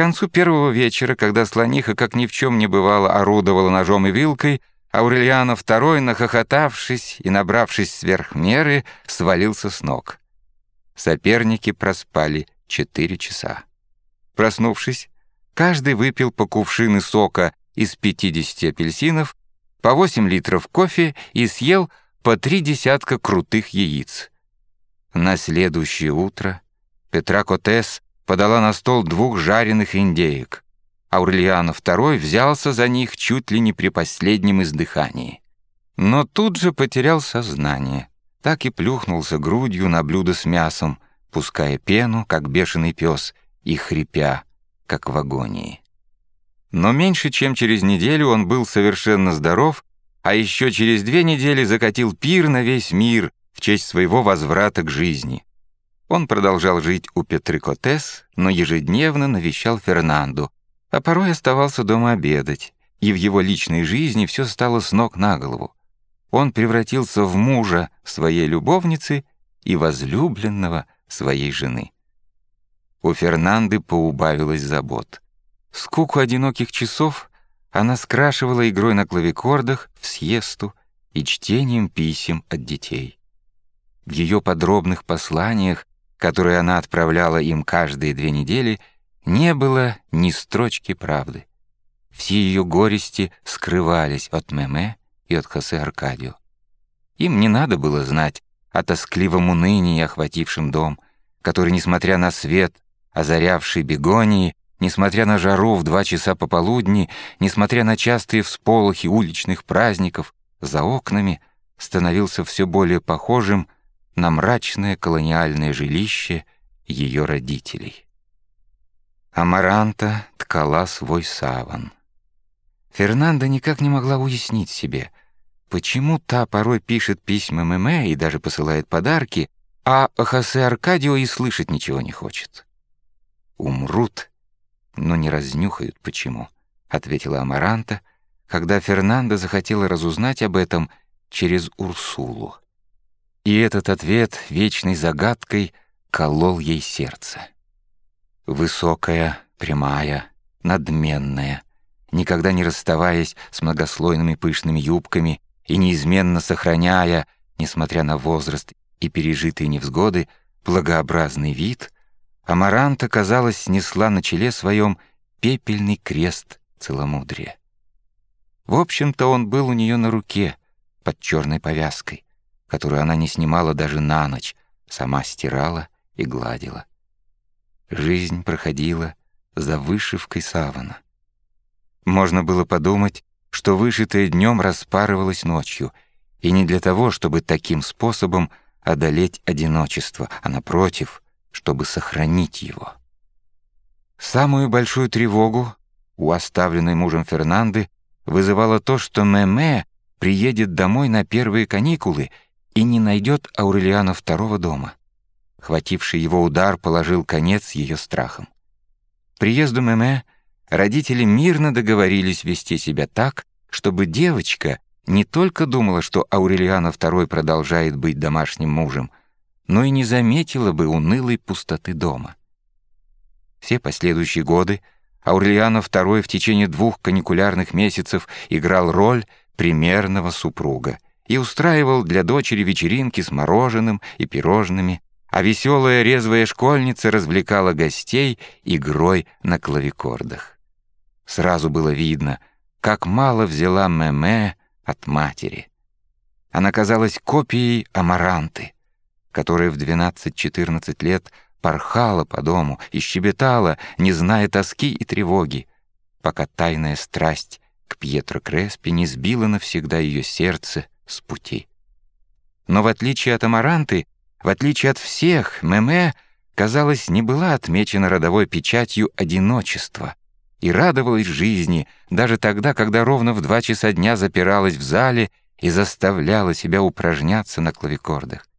концу первого вечера, когда слониха, как ни в чем не бывало, орудовала ножом и вилкой, Аурельяно II, нахохотавшись и набравшись сверх меры, свалился с ног. Соперники проспали четыре часа. Проснувшись, каждый выпил по кувшины сока из 50 апельсинов, по 8 литров кофе и съел по три десятка крутых яиц. На следующее утро Петра Котес подала на стол двух жареных индеек. Аурельяно II взялся за них чуть ли не при последнем издыхании. Но тут же потерял сознание, так и плюхнулся грудью на блюдо с мясом, пуская пену, как бешеный пес, и хрипя, как в агонии. Но меньше чем через неделю он был совершенно здоров, а еще через две недели закатил пир на весь мир в честь своего возврата к жизни. Он продолжал жить у Петры Котес, но ежедневно навещал Фернанду, а порой оставался дома обедать, и в его личной жизни все стало с ног на голову. Он превратился в мужа своей любовницы и возлюбленного своей жены. У Фернанды поубавилось забот. Скуку одиноких часов она скрашивала игрой на клавикордах в съесту и чтением писем от детей. В ее подробных посланиях, которые она отправляла им каждые две недели, не было ни строчки правды. Все ее горести скрывались от Меме и от Хосе Аркадио. Им не надо было знать о тоскливом унынии, охватившем дом, который, несмотря на свет, озарявший бегонии, несмотря на жару в два часа пополудни, несмотря на частые всполохи уличных праздников, за окнами становился все более похожим на мрачное колониальное жилище ее родителей. Амаранта ткала свой саван. Фернанда никак не могла уяснить себе, почему та порой пишет письма Мэмэ и даже посылает подарки, а Хосе Аркадио и слышать ничего не хочет. «Умрут, но не разнюхают, почему», — ответила Амаранта, когда Фернанда захотела разузнать об этом через Урсулу. И этот ответ вечной загадкой колол ей сердце. Высокая, прямая, надменная, никогда не расставаясь с многослойными пышными юбками и неизменно сохраняя, несмотря на возраст и пережитые невзгоды, благообразный вид, Амаранта, казалось, снесла на челе своем пепельный крест целомудрия. В общем-то, он был у нее на руке, под черной повязкой, которую она не снимала даже на ночь, сама стирала и гладила. Жизнь проходила за вышивкой савана. Можно было подумать, что вышитое днем распарывалось ночью, и не для того, чтобы таким способом одолеть одиночество, а напротив, чтобы сохранить его. Самую большую тревогу у оставленной мужем Фернанды вызывало то, что Меме приедет домой на первые каникулы и не найдет Аурелиана второго дома. Хвативший его удар положил конец ее страхам. Приезду Меме родители мирно договорились вести себя так, чтобы девочка не только думала, что Аурелиана II продолжает быть домашним мужем, но и не заметила бы унылой пустоты дома. Все последующие годы Аурелиана II в течение двух каникулярных месяцев играл роль примерного супруга и устраивал для дочери вечеринки с мороженым и пирожными, а веселая резвая школьница развлекала гостей игрой на клавикордах. Сразу было видно, как мало взяла Меме от матери. Она казалась копией Амаранты, которая в 12-14 лет порхала по дому и щебетала, не зная тоски и тревоги, пока тайная страсть к Пьетро Креспи не сбила навсегда ее сердце с пути. Но в отличие от Амаранты, в отличие от всех, Меме, казалось, не была отмечена родовой печатью одиночества и радовалась жизни даже тогда, когда ровно в два часа дня запиралась в зале и заставляла себя упражняться на клавикордах.